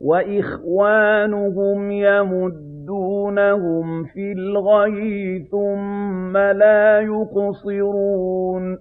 وَإِخْوَانُهُمْ يَمُدُّونَهُمْ فِي الْغَيِّ ثُمَّ لَا يُقْصِرُونَ